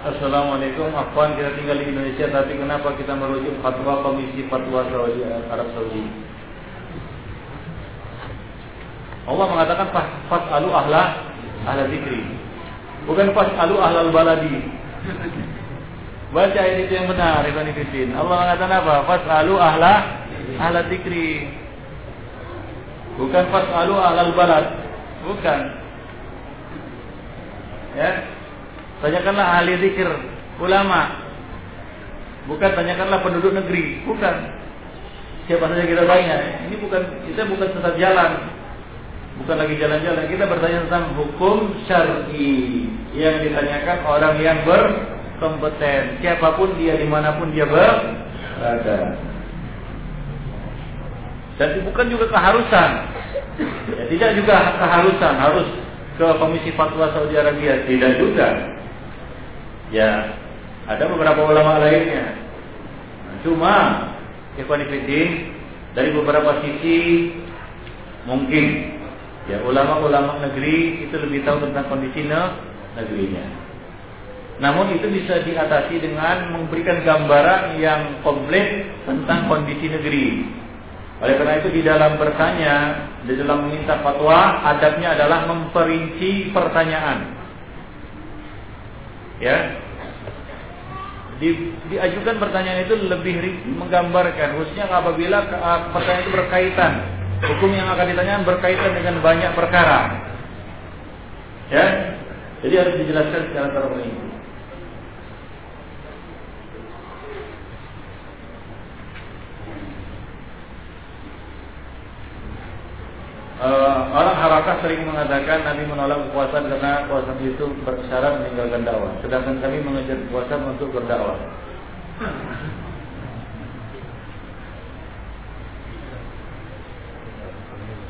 Assalamualaikum, Afwan kita tinggal di Indonesia tapi kenapa kita merujuk fatwa Komisi Fatwa Saudi Arab Saudi? Allah mengatakan fas'alu ahla ahla zikri. Bukan fas'alu ahlal baladi. Baca ini itu yang benar, Ibn Fitin. Allah mengatakan apa? Fas'alu ahla ahla zikri. Bukan fas'alu ahlal balad. Bukan. Ya. Tanyakanlah ahli zikir, ulama. Bukan tanyakanlah penduduk negeri, bukan. Siapa saja kita tanya. Ini bukan kita bukan sesat jalan bukan lagi jalan-jalan. Kita bertanya tentang hukum syar'i yang ditanyakan orang yang berkompeten, siapa pun dia di mana pun dia berada. Dan bukan juga keharusan. Ya, tidak juga keharusan harus ke Komisi Fatwa Saudi Arabia, tidak juga. Ya, ada beberapa ulama lainnya. Nah, cuma Ikhwan dari beberapa sisi mungkin Ya, ulama-ulama negeri itu lebih tahu tentang kondisi negerinya. Namun itu bisa diatasi dengan memberikan gambaran yang komplit tentang kondisi negeri. Oleh karena itu di dalam bertanya, di dalam meminta fatwa, adabnya adalah memperinci pertanyaan. Ya. Di, diajukan pertanyaan itu lebih menggambarkan, khususnya apabila pertanyaan itu berkaitan Hukum yang akan ditanyakan berkaitan dengan banyak perkara. Ya, jadi harus dijelaskan secara terperinci. Uh, orang harakah sering mengatakan Nabi menolak kekuasaan karena kekuasaan itu bersyarat meninggalkan dakwah. Sedangkan kami mengejar kekuasaan untuk berdakwah.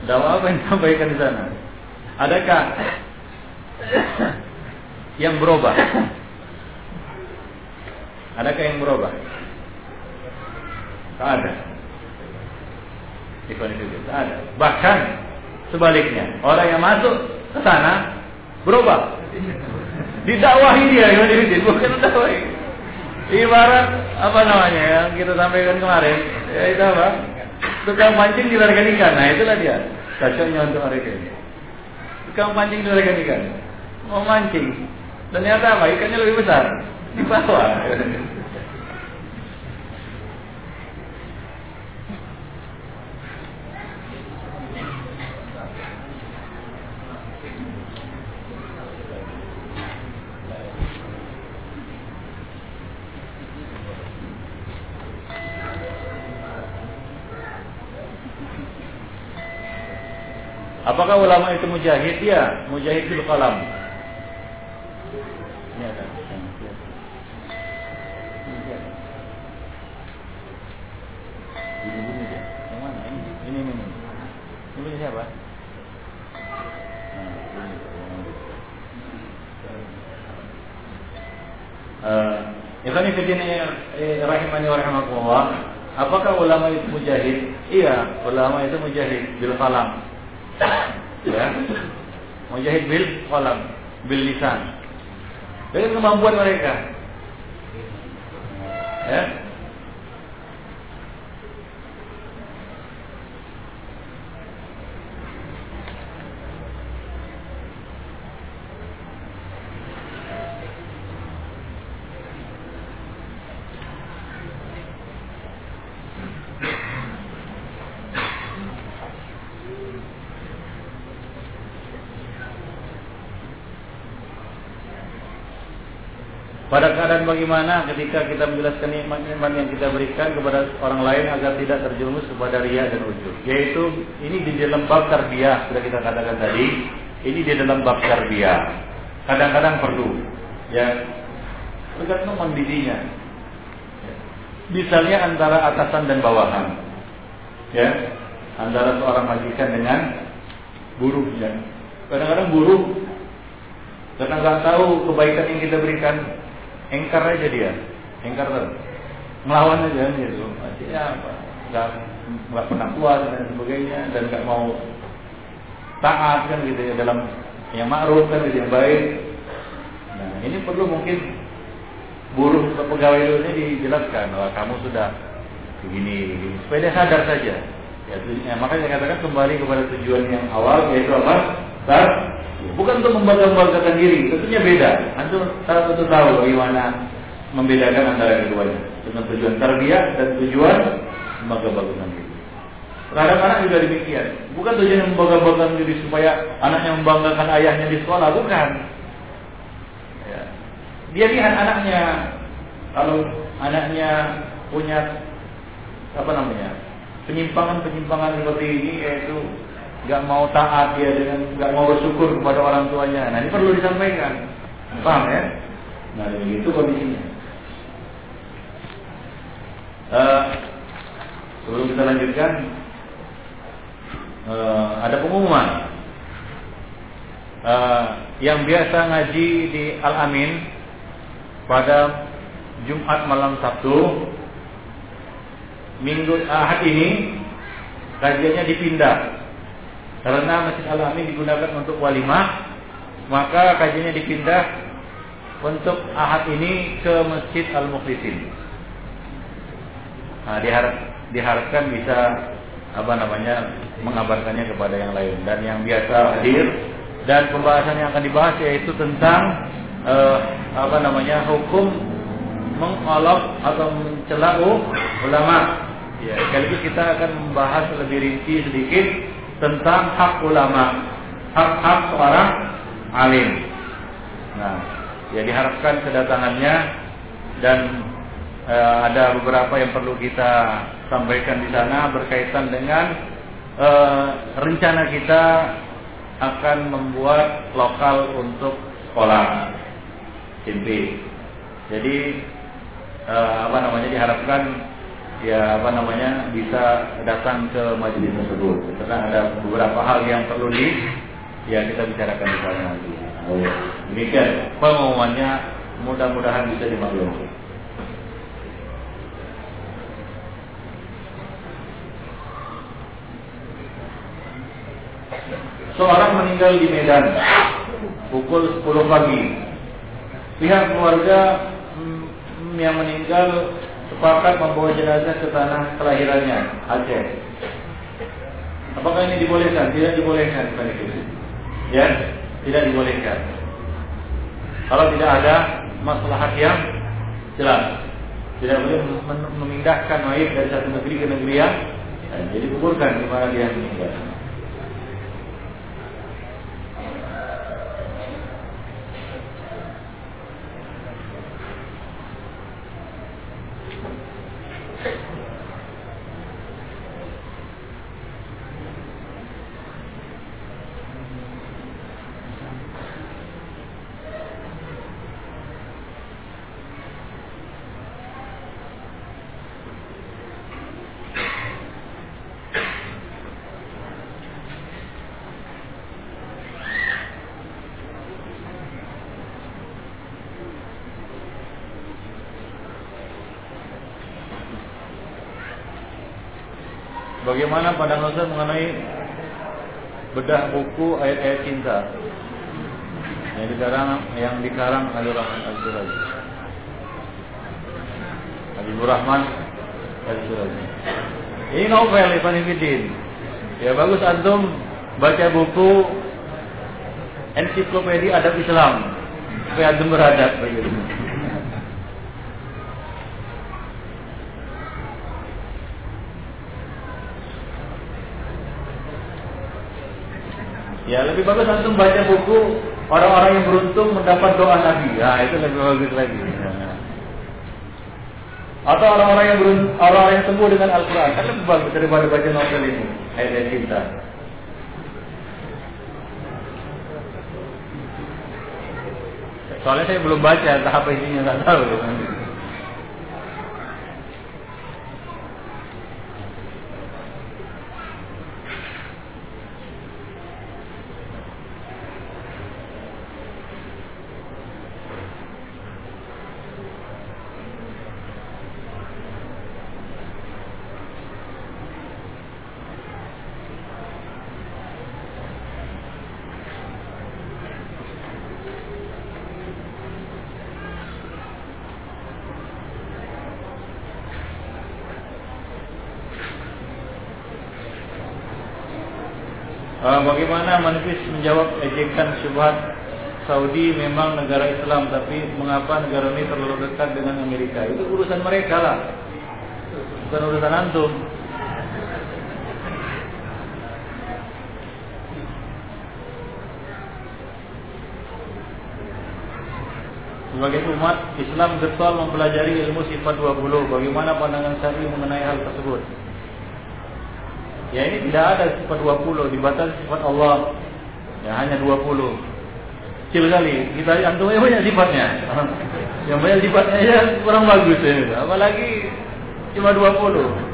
Dakwah apa yang disampaikan di sana? Adakah yang berubah? Adakah yang berubah? Tak ada. Tak ada. Bahkan sebaliknya, orang yang masuk ke sana berubah. Didakwahi dia, bukan dakwahi. Ibarat apa namanya yang kita sampaikan kemarin, ya itu apa? Tukang pancing dilarikan ikan. Nah, itulah dia. Cocoknya untuk mereka ini. Tukang pancing dilarikan ikan. Mau mancing. Ternyata apa? Ikannya lebih besar. Di bawah. Apakah ulama itu mujahid? Ya, mujahid bil qalam. Ini. Ini dia. Yang mana? Ini, ini, ini. Ini bunyi siapa? Uh, Ikhwan eh, rahimani wa rahimakumullah. Apakah ulama itu mujahid? Iya, ulama itu mujahid bil qalam ya. Mujahid bil kolam bil lisan. Dengan kemampuan mereka. Ya Pada keadaan bagaimana ketika kita menjelaskan nikmat-nikmat yang kita berikan kepada orang lain agar tidak terjerumus kepada ria dan ujub. Yaitu ini di dalam bab tarbiyah sudah kita katakan tadi, ini di dalam bab tarbiyah. Kadang-kadang perlu ya tergantung mendidinya. Misalnya antara atasan dan bawahan. Ya, antara seorang majikan dengan buruhnya. Kadang-kadang buruh karena nggak tahu kebaikan yang kita berikan engkar aja dia engkar terus melawan aja gitu artinya apa nggak pernah puas dan sebagainya dan nggak mau taat kan gitu ya dalam yang ma'ruf kan gitu yang baik nah ini perlu mungkin buruh pegawai dulu ini dijelaskan bahwa kamu sudah begini, begini. supaya dia sadar saja. Ya, ya, makanya saya katakan kembali kepada tujuan yang awal yaitu apa? Tar, bukan untuk membangga-banggakan diri, tentunya beda. Antum salah satu tahu bagaimana membedakan antara keduanya dengan tujuan tarbiyah dan tujuan membangga-banggakan diri. Terhadap anak juga demikian. Bukan tujuan membangga-banggakan diri supaya anaknya membanggakan ayahnya di sekolah, bukan. Ya. Dia lihat anaknya kalau anaknya punya apa namanya penyimpangan-penyimpangan seperti ini yaitu nggak mau taat dia dengan nggak mau bersyukur kepada orang tuanya. Nah ini perlu disampaikan, paham ya? Nah itu kondisinya. Uh, sebelum kita lanjutkan, uh, ada pengumuman uh, yang biasa ngaji di Al Amin pada Jumat malam Sabtu, minggu Ahad ini kajiannya dipindah karena Masjid Al Amin digunakan untuk walimah, maka kajiannya dipindah untuk ahad ini ke Masjid Al Mukhlisin. Nah, diharap, diharapkan bisa apa namanya mengabarkannya kepada yang lain dan yang biasa hadir dan pembahasan yang akan dibahas yaitu tentang uh, apa namanya hukum mengolok atau mencela ulama. Ya, sekaligus kita akan membahas lebih rinci sedikit tentang hak ulama, hak-hak seorang alim. Nah, ya diharapkan kedatangannya dan e, ada beberapa yang perlu kita sampaikan di sana berkaitan dengan e, rencana kita akan membuat lokal untuk sekolah SMP. Jadi e, apa namanya diharapkan ya apa namanya bisa datang ke majelis tersebut karena ada beberapa hal yang perlu di ya kita bicarakan di sana nanti. Oh, demikian pengumumannya mudah-mudahan bisa dimaklumi. Seorang meninggal di Medan pukul 10 pagi. Pihak keluarga mm, yang meninggal sepakat membawa jenazah ke tanah kelahirannya Aceh. Apakah ini dibolehkan? Tidak dibolehkan itu. Ya, tidak dibolehkan. Kalau tidak ada masalah yang jelas, tidak boleh memindahkan mayat dari satu negeri ke negeri yang jadi kuburkan di mana dia meninggal. Bagaimana pada Ustaz mengenai bedah buku ayat-ayat cinta yang dikarang yang dikarang oleh Rahman Al-Suraji. Habibur Rahman Al-Suraji. Ini novel Ibidin. Ya bagus antum baca buku ensiklopedia adab Islam supaya antum beradab begitu. Ya lebih bagus antum baca buku orang-orang yang beruntung mendapat doa Nabi. Ya itu lebih bagus lagi. Ya. Atau orang-orang yang beruntung, orang-orang yang sembuh dengan Al-Quran kan lebih bagus daripada baca novel ini ayat cinta. Soalnya saya belum baca, entah apa isinya nggak tahu. Bagaimana manifest menjawab ejekan syubhat Saudi memang negara Islam tapi mengapa negara ini terlalu dekat dengan Amerika? Itu urusan mereka lah. Bukan urusan antum. Sebagai umat Islam getol mempelajari ilmu sifat 20. Bagaimana pandangan syar'i mengenai hal tersebut? Ya ini tidak ada sifat 20, dibatasi sifat Allah. Ya hanya 20. Kecil kali. Kita antum banyak sifatnya. Yang banyak sifatnya ya kurang bagus ya. Apalagi cuma 20.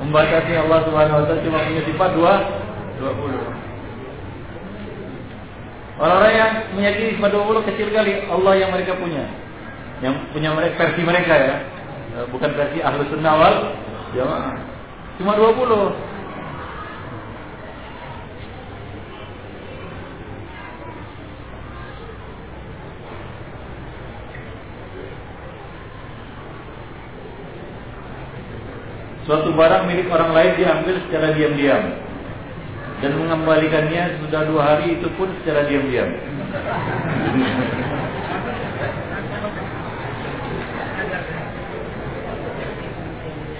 Membatasi Allah Subhanahu wa taala cuma punya sifat 2 20. Orang-orang yang meyakini sifat 20 kecil kali Allah yang mereka punya. Yang punya mereka versi mereka ya. Bukan versi ahlu sunnah wal jamaah. Cuma 20. Suatu barang milik orang lain diambil secara diam-diam dan mengembalikannya sudah dua hari itu pun secara diam-diam.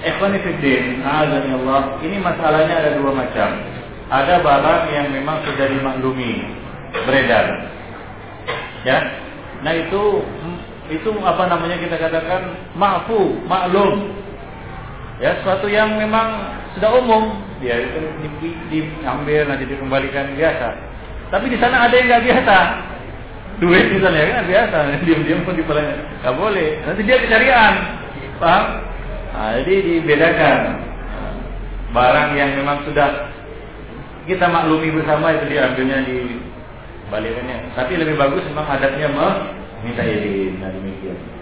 Ikhwanifiddin, Allah. Ini masalahnya ada dua macam. Ada barang yang memang sudah dimaklumi beredar. Ya. Nah itu itu apa namanya kita katakan maafu, maklum. Ya, sesuatu yang memang sudah umum, dia itu di, diambil nanti dikembalikan biasa. Tapi di sana ada yang nggak biasa. Duit misalnya kan biasa, diam-diam pun dipelajari. Nggak boleh. Nanti dia kecarian. Paham? Jadi dibedakan barang yang memang sudah kita maklumi bersama itu diambilnya di balikannya. Tapi lebih bagus memang adatnya meminta izin. Nah demikian.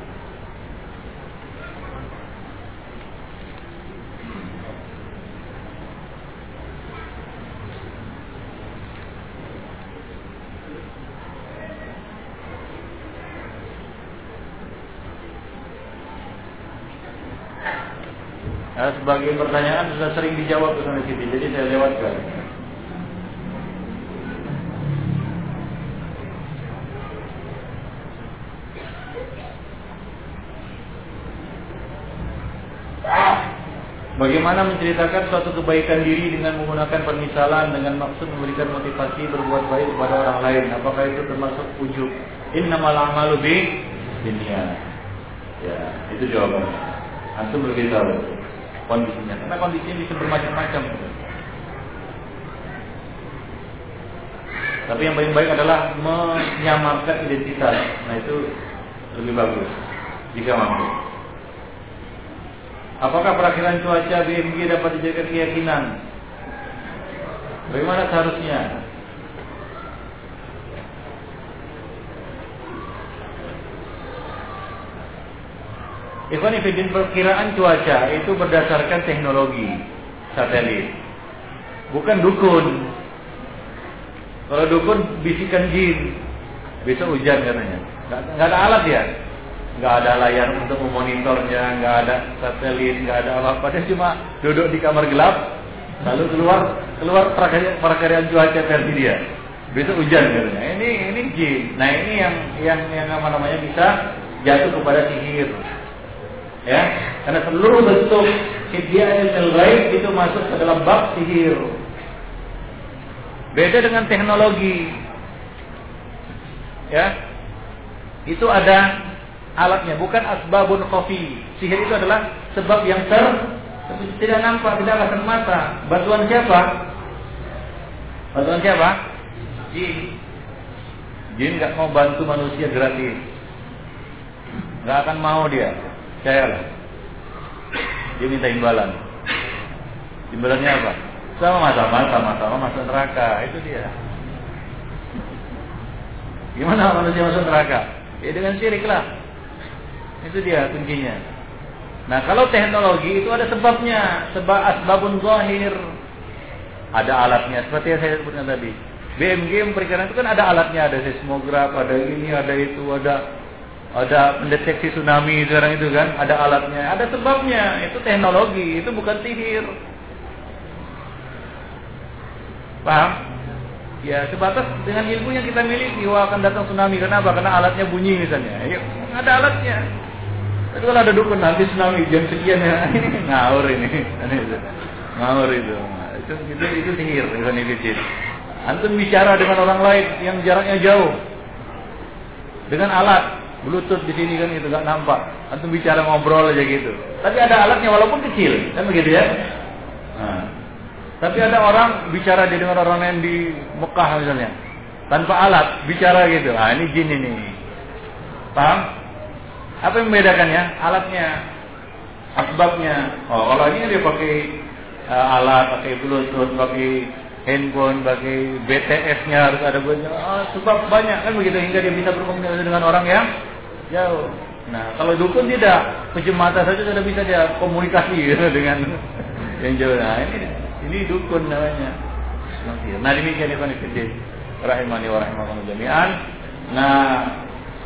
Nah, sebagai pertanyaan sudah sering dijawab di sini, jadi saya lewatkan. Bagaimana menceritakan suatu kebaikan diri dengan menggunakan permisalan dengan maksud memberikan motivasi berbuat baik kepada orang lain? Apakah itu termasuk ujub? Innamal a'malu bi dunia. Ya, itu jawabannya. Antum lebih tahu kondisinya. Karena kondisinya bisa bermacam-macam. Tapi yang paling baik adalah menyamarkan identitas. Nah itu lebih bagus jika mampu. Apakah perakhiran cuaca BMG dapat dijadikan keyakinan? Bagaimana seharusnya? Ikhwan Ifidin perkiraan cuaca itu berdasarkan teknologi satelit. Bukan dukun. Kalau dukun bisikan jin. Bisa hujan katanya. Gak, ada alat ya. Gak ada layar untuk memonitornya, gak ada satelit, gak ada apa-apa. Dia cuma duduk di kamar gelap, lalu keluar keluar perkiraan cuaca versi dia. Bisa hujan katanya. Ini ini jin. Nah ini yang yang yang apa namanya bisa jatuh kepada sihir ya? Karena seluruh bentuk hidayah ilmu gaib itu masuk ke dalam bab sihir. Beda dengan teknologi. Ya? Itu ada alatnya bukan asbabun kofi sihir itu adalah sebab yang ter tidak nampak tidak akan mata bantuan siapa? Bantuan siapa? Jin. Jin nggak mau bantu manusia gratis. Nggak akan mau dia lah. Dia minta imbalan. Imbalannya apa? Sama-sama, sama-sama masuk neraka. Itu dia. Gimana manusia masuk neraka? Ya dengan syirik lah. Itu dia kuncinya. Nah kalau teknologi itu ada sebabnya. Sebab asbabun zahir. Ada alatnya. Seperti yang saya sebutkan tadi. BMG perikanan itu kan ada alatnya. Ada seismograf, ada ini, ada itu, ada ada mendeteksi tsunami sekarang itu kan, ada alatnya, ada sebabnya, itu teknologi, itu bukan sihir. Paham? Ya sebatas dengan ilmu yang kita miliki, wah akan datang tsunami. Kenapa? Karena alatnya bunyi misalnya. Ya, ada alatnya. Tapi kalau ada dukun nanti tsunami jam sekian ya, ini ngawur ini. Ngawur itu. Itu itu, itu sihir, itu Antum bicara dengan orang lain yang jaraknya jauh dengan alat bluetooth di sini kan itu nggak nampak. Antum bicara ngobrol aja gitu. Tapi ada alatnya walaupun kecil, kan begitu ya? Nah. Tapi ada orang bicara di dengan orang lain di Mekah misalnya, tanpa alat bicara gitu. Ah ini jin ini. Paham? Apa yang membedakannya? Alatnya, asbabnya. Oh, kalau ini dia pakai uh, alat, pakai bluetooth, pakai handphone, pakai BTS-nya harus ada banyak. Oh, sebab banyak kan begitu hingga dia bisa berkomunikasi dengan orang yang jauh. Nah, kalau dukun tidak, pinjam mata saja sudah bisa dia komunikasi gitu, dengan yang jauh. Nah, ini ini dukun namanya. Nah, demikian Ibn Fiddin. Rahimani wa rahimakumullah jami'an. Nah,